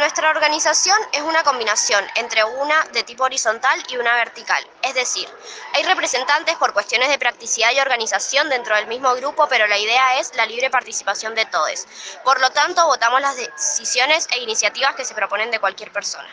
Nuestra organización es una combinación entre una de tipo horizontal y una vertical, es decir, hay representantes por cuestiones de practicidad y organización dentro del mismo grupo, pero la idea es la libre participación de todos. Por lo tanto, votamos las decisiones e iniciativas que se proponen de cualquier persona.